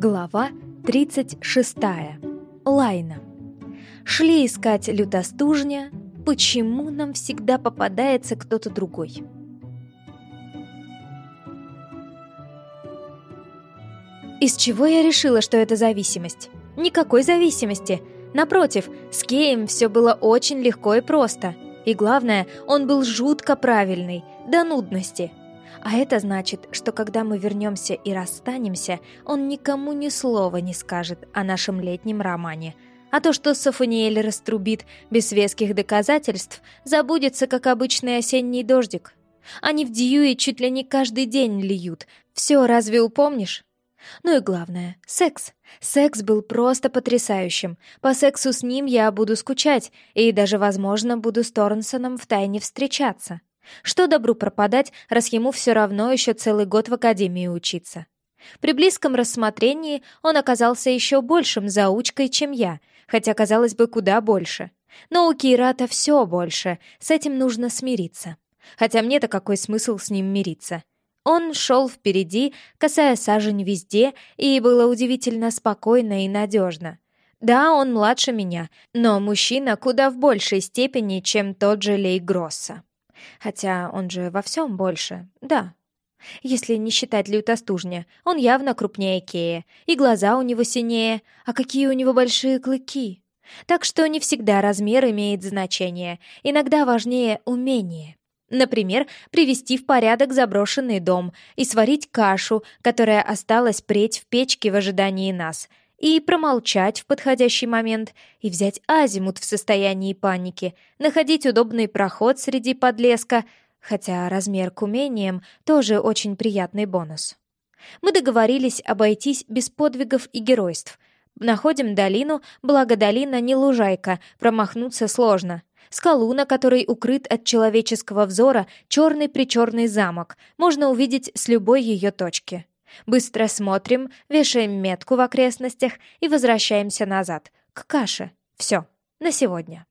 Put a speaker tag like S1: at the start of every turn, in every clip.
S1: Глава 36. Лайна. Шли искать лютостужня. Почему нам всегда попадается кто-то другой? Из чего я решила, что это зависимость? Никакой зависимости. Напротив, с Кеем все было очень легко и просто. И главное, он был жутко правильный, до нудности – а это значит, что когда мы вернемся и расстанемся, он никому ни слова не скажет о нашем летнем романе. А то, что Сафаниэль раструбит без веских доказательств, забудется, как обычный осенний дождик. Они в Дьюи чуть ли не каждый день льют. Все разве упомнишь? Ну и главное — секс. Секс был просто потрясающим. По сексу с ним я буду скучать и даже, возможно, буду с Торнсоном втайне встречаться. Что добру пропадать, раз ему все равно еще целый год в академии учиться. При близком рассмотрении он оказался еще большим заучкой, чем я, хотя, казалось бы, куда больше. Но у Кирата все больше, с этим нужно смириться. Хотя мне-то какой смысл с ним мириться? Он шел впереди, касая сажень везде, и было удивительно спокойно и надежно. Да, он младше меня, но мужчина куда в большей степени, чем тот же Лей Гросса. Хотя он же во всем больше, да. Если не считать лютостужня, он явно крупнее Кея, и глаза у него синее, а какие у него большие клыки. Так что не всегда размер имеет значение, иногда важнее умение. Например, привести в порядок заброшенный дом и сварить кашу, которая осталась преть в печке в ожидании нас — и промолчать в подходящий момент, и взять азимут в состоянии паники, находить удобный проход среди подлеска, хотя размер к умениям тоже очень приятный бонус. Мы договорились обойтись без подвигов и геройств. Находим долину, благо долина не лужайка, промахнуться сложно. Скалу, на которой укрыт от человеческого взора черный-причерный замок, можно увидеть с любой ее точки. Быстро смотрим, вешаем метку в окрестностях и возвращаемся назад, к каше. Все, на сегодня.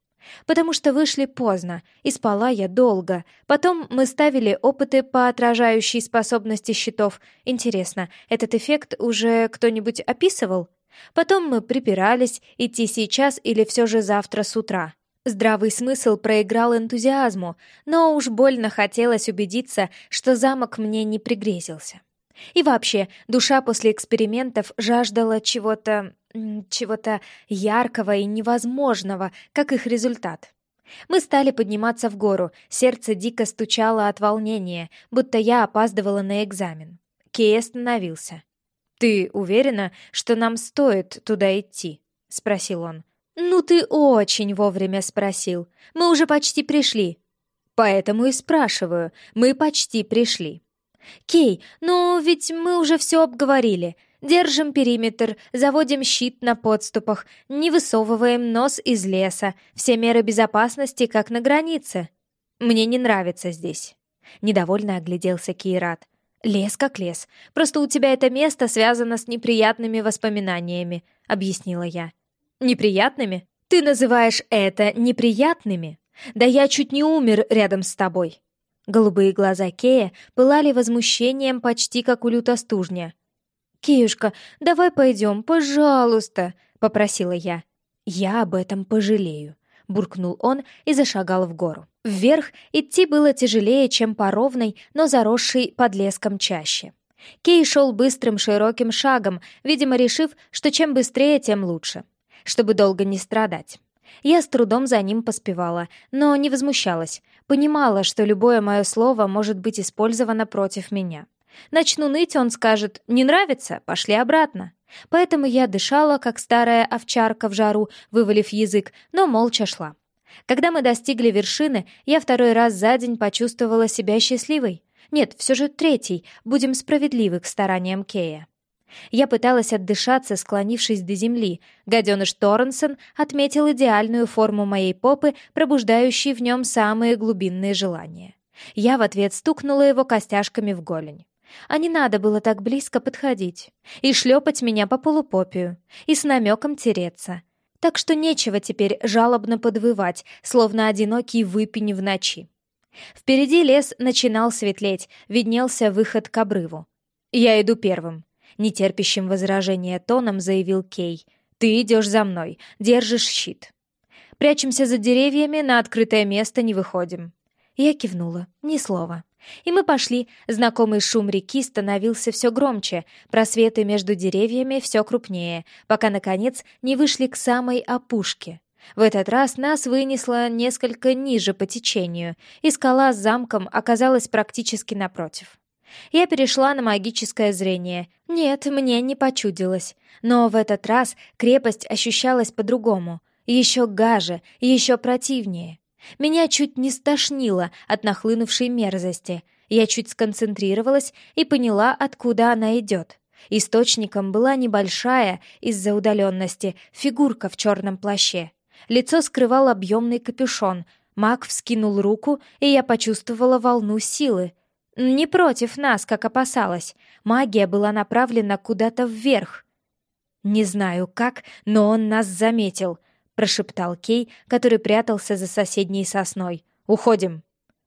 S1: Потому что вышли поздно, и спала я долго. Потом мы ставили опыты по отражающей способности щитов. Интересно, этот эффект уже кто-нибудь описывал? Потом мы припирались, идти сейчас или все же завтра с утра. Здравый смысл проиграл энтузиазму, но уж больно хотелось убедиться, что замок мне не пригрезился. И вообще, душа после экспериментов жаждала чего-то... чего-то яркого и невозможного, как их результат. Мы стали подниматься в гору, сердце дико стучало от волнения, будто я опаздывала на экзамен. Кей остановился. «Ты уверена, что нам стоит туда идти?» — спросил он. «Ну ты очень вовремя спросил. Мы уже почти пришли». «Поэтому и спрашиваю. Мы почти пришли. «Кей, ну ведь мы уже все обговорили. Держим периметр, заводим щит на подступах, не высовываем нос из леса, все меры безопасности как на границе. Мне не нравится здесь». Недовольно огляделся Кейрат. «Лес как лес. Просто у тебя это место связано с неприятными воспоминаниями», — объяснила я. «Неприятными? Ты называешь это неприятными? Да я чуть не умер рядом с тобой». Голубые глаза Кея пылали возмущением почти как у лютостужня. «Кеюшка, давай пойдем, пожалуйста!» — попросила я. «Я об этом пожалею», — буркнул он и зашагал в гору. Вверх идти было тяжелее, чем по ровной, но заросшей подлеском чаще. Кей шел быстрым широким шагом, видимо, решив, что чем быстрее, тем лучше, чтобы долго не страдать. Я с трудом за ним поспевала, но не возмущалась, понимала, что любое мое слово может быть использовано против меня. Начну ныть, он скажет «не нравится? Пошли обратно». Поэтому я дышала, как старая овчарка в жару, вывалив язык, но молча шла. Когда мы достигли вершины, я второй раз за день почувствовала себя счастливой. Нет, все же третий, будем справедливы к стараниям Кея. Я пыталась отдышаться, склонившись до земли. Гаденыш Торренсон отметил идеальную форму моей попы, пробуждающей в нем самые глубинные желания. Я в ответ стукнула его костяшками в голень. А не надо было так близко подходить и шлепать меня по полупопию, и с намеком тереться. Так что нечего теперь жалобно подвывать, словно одинокий выпень в ночи. Впереди лес начинал светлеть, виднелся выход к обрыву. Я иду первым. Нетерпящим возражения тоном заявил Кей. «Ты идешь за мной, держишь щит. Прячемся за деревьями, на открытое место не выходим». Я кивнула, ни слова. И мы пошли. Знакомый шум реки становился все громче, просветы между деревьями все крупнее, пока, наконец, не вышли к самой опушке. В этот раз нас вынесло несколько ниже по течению, и скала с замком оказалась практически напротив. Я перешла на магическое зрение. Нет, мне не почудилось. Но в этот раз крепость ощущалась по-другому. Еще гаже, еще противнее. Меня чуть не стошнило от нахлынувшей мерзости. Я чуть сконцентрировалась и поняла, откуда она идет. Источником была небольшая, из-за удаленности, фигурка в черном плаще. Лицо скрывал объемный капюшон. Маг вскинул руку, и я почувствовала волну силы. Не против нас, как опасалась. Магия была направлена куда-то вверх. Не знаю как, но он нас заметил прошептал Кей, который прятался за соседней сосной. «Уходим!»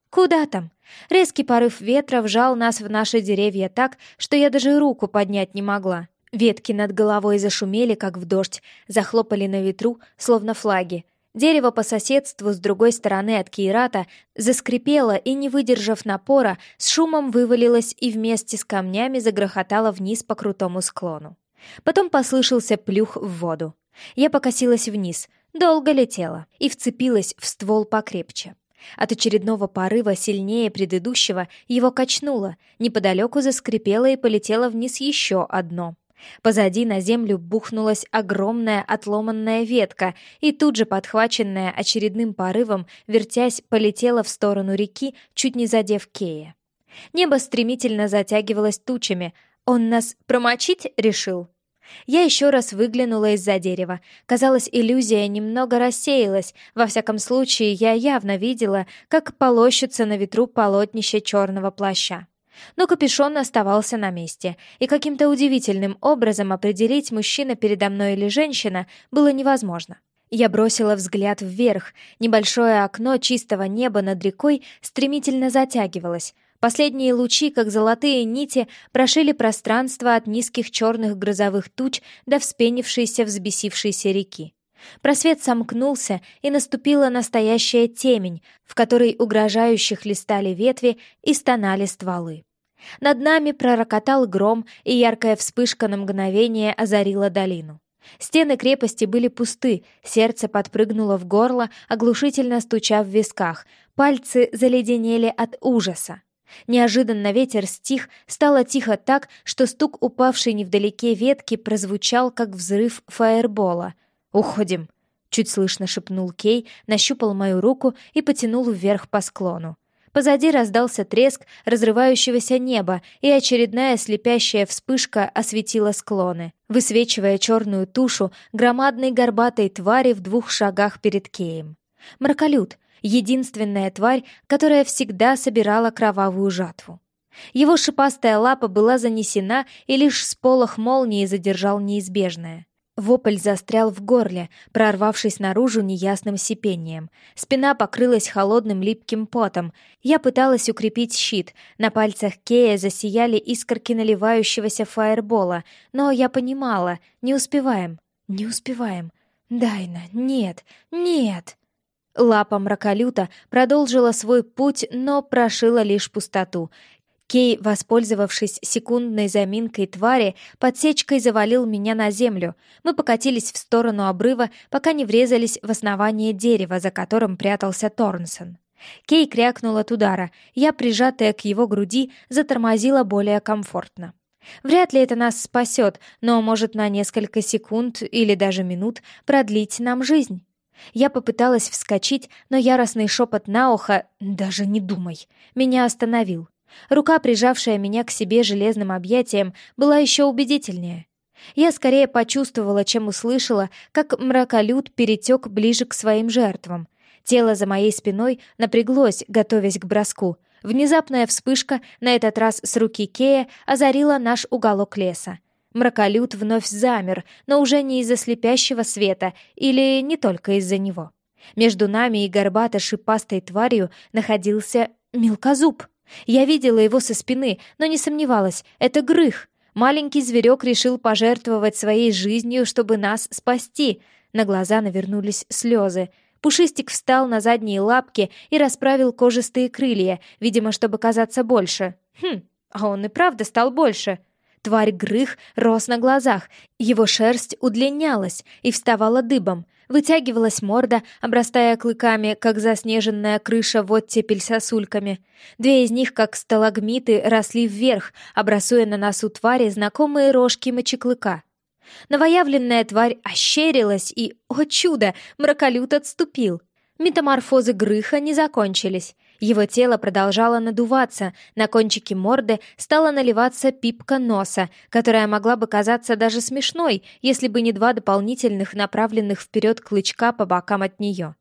S1: «Куда там?» Резкий порыв ветра вжал нас в наши деревья так, что я даже руку поднять не могла. Ветки над головой зашумели, как в дождь, захлопали на ветру, словно флаги. Дерево по соседству с другой стороны от Кейрата заскрипело и, не выдержав напора, с шумом вывалилось и вместе с камнями загрохотало вниз по крутому склону. Потом послышался плюх в воду. Я покосилась вниз — Долго летела и вцепилась в ствол покрепче. От очередного порыва сильнее предыдущего его качнуло, неподалеку заскрипело и полетело вниз еще одно. Позади на землю бухнулась огромная отломанная ветка и тут же, подхваченная очередным порывом, вертясь, полетела в сторону реки, чуть не задев Кея. Небо стремительно затягивалось тучами. Он нас промочить решил? Я еще раз выглянула из-за дерева. Казалось, иллюзия немного рассеялась. Во всяком случае, я явно видела, как полощется на ветру полотнище черного плаща. Но капюшон оставался на месте, и каким-то удивительным образом определить, мужчина передо мной или женщина, было невозможно. Я бросила взгляд вверх. Небольшое окно чистого неба над рекой стремительно затягивалось. Последние лучи, как золотые нити, прошили пространство от низких черных грозовых туч до вспенившейся взбесившейся реки. Просвет сомкнулся, и наступила настоящая темень, в которой угрожающих листали ветви и стонали стволы. Над нами пророкотал гром, и яркая вспышка на мгновение озарила долину. Стены крепости были пусты, сердце подпрыгнуло в горло, оглушительно стуча в висках, пальцы заледенели от ужаса. Неожиданно ветер стих, стало тихо так, что стук упавшей невдалеке ветки прозвучал, как взрыв фаербола. «Уходим!» — чуть слышно шепнул Кей, нащупал мою руку и потянул вверх по склону. Позади раздался треск разрывающегося неба, и очередная слепящая вспышка осветила склоны, высвечивая черную тушу громадной горбатой твари в двух шагах перед Кеем. Мраколют — единственная тварь, которая всегда собирала кровавую жатву. Его шипастая лапа была занесена, и лишь сполох молнии задержал неизбежное. Вопль застрял в горле, прорвавшись наружу неясным сипением. Спина покрылась холодным липким потом. Я пыталась укрепить щит. На пальцах Кея засияли искорки наливающегося фаербола. Но я понимала, не успеваем, не успеваем. Дайна, нет, нет! Лапа мраколюта продолжила свой путь, но прошила лишь пустоту. Кей, воспользовавшись секундной заминкой твари, подсечкой завалил меня на землю. Мы покатились в сторону обрыва, пока не врезались в основание дерева, за которым прятался Торнсон. Кей крякнул от удара. Я, прижатая к его груди, затормозила более комфортно. Вряд ли это нас спасет, но может на несколько секунд или даже минут продлить нам жизнь. Я попыталась вскочить, но яростный шепот на ухо «даже не думай» меня остановил. Рука, прижавшая меня к себе железным объятием, была еще убедительнее. Я скорее почувствовала, чем услышала, как мраколюд перетек ближе к своим жертвам. Тело за моей спиной напряглось, готовясь к броску. Внезапная вспышка, на этот раз с руки Кея, озарила наш уголок леса. Мраколют вновь замер, но уже не из-за слепящего света или не только из-за него. Между нами и горбато-шипастой тварью находился мелкозуб. Я видела его со спины, но не сомневалась, это Грых. Маленький зверек решил пожертвовать своей жизнью, чтобы нас спасти. На глаза навернулись слезы. Пушистик встал на задние лапки и расправил кожистые крылья, видимо, чтобы казаться больше. Хм, а он и правда стал больше. Тварь Грых рос на глазах, его шерсть удлинялась и вставала дыбом, вытягивалась морда, обрастая клыками, как заснеженная крыша в оттепель сосульками. Две из них, как сталагмиты, росли вверх, образуя на носу твари знакомые рожки мочеклыка. Новоявленная тварь ощерилась и, о чудо, мраколют отступил. Метаморфозы Грыха не закончились. Его тело продолжало надуваться, на кончике морды стала наливаться пипка носа, которая могла бы казаться даже смешной, если бы не два дополнительных направленных вперед клычка по бокам от нее.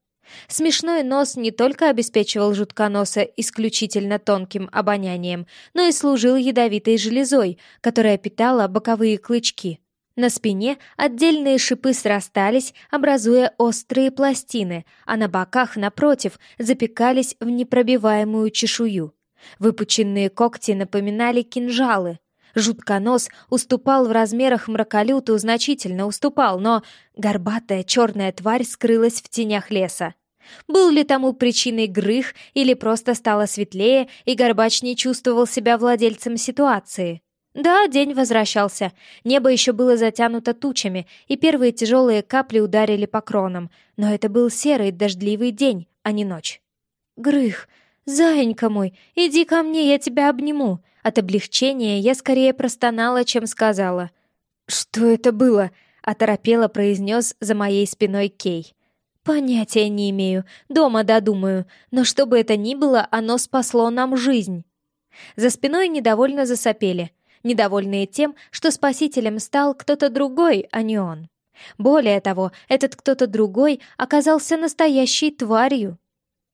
S1: Смешной нос не только обеспечивал жутконоса исключительно тонким обонянием, но и служил ядовитой железой, которая питала боковые клычки. На спине отдельные шипы срастались, образуя острые пластины, а на боках, напротив, запекались в непробиваемую чешую. Выпученные когти напоминали кинжалы. Жутконос уступал в размерах мраколюту, значительно уступал, но горбатая черная тварь скрылась в тенях леса. Был ли тому причиной грых или просто стало светлее, и Горбач не чувствовал себя владельцем ситуации? Да, день возвращался. Небо еще было затянуто тучами, и первые тяжелые капли ударили по кронам. Но это был серый дождливый день, а не ночь. «Грых, заинька мой, иди ко мне, я тебя обниму!» От облегчения я скорее простонала, чем сказала. «Что это было?» — оторопело произнес за моей спиной Кей. «Понятия не имею, дома додумаю, но что бы это ни было, оно спасло нам жизнь». За спиной недовольно засопели — недовольные тем, что спасителем стал кто-то другой, а не он. Более того, этот кто-то другой оказался настоящей тварью.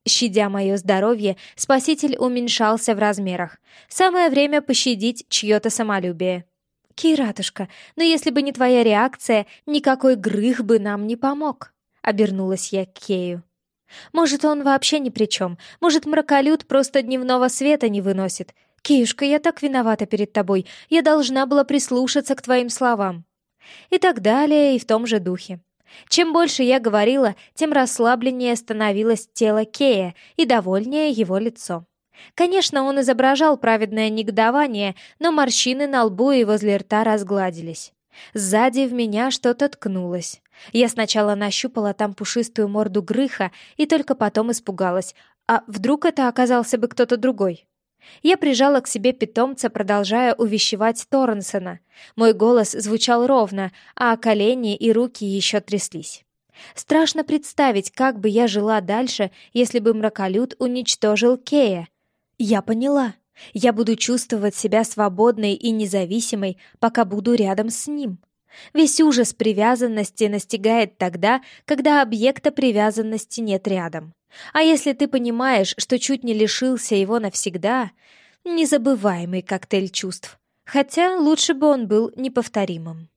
S1: Щадя мое здоровье, спаситель уменьшался в размерах. Самое время пощадить чье-то самолюбие. «Киратушка, но если бы не твоя реакция, никакой грых бы нам не помог», — обернулась я к Кею. «Может, он вообще ни при чем. Может, мраколют просто дневного света не выносит. «Киюшка, я так виновата перед тобой. Я должна была прислушаться к твоим словам». И так далее, и в том же духе. Чем больше я говорила, тем расслабленнее становилось тело Кея и довольнее его лицо. Конечно, он изображал праведное негодование, но морщины на лбу и возле рта разгладились. Сзади в меня что-то ткнулось. Я сначала нащупала там пушистую морду Грыха и только потом испугалась. А вдруг это оказался бы кто-то другой? Я прижала к себе питомца, продолжая увещевать Торренсона. Мой голос звучал ровно, а колени и руки еще тряслись. Страшно представить, как бы я жила дальше, если бы мраколют уничтожил Кея. Я поняла. Я буду чувствовать себя свободной и независимой, пока буду рядом с ним. Весь ужас привязанности настигает тогда, когда объекта привязанности нет рядом. А если ты понимаешь, что чуть не лишился его навсегда, незабываемый коктейль чувств. Хотя лучше бы он был неповторимым.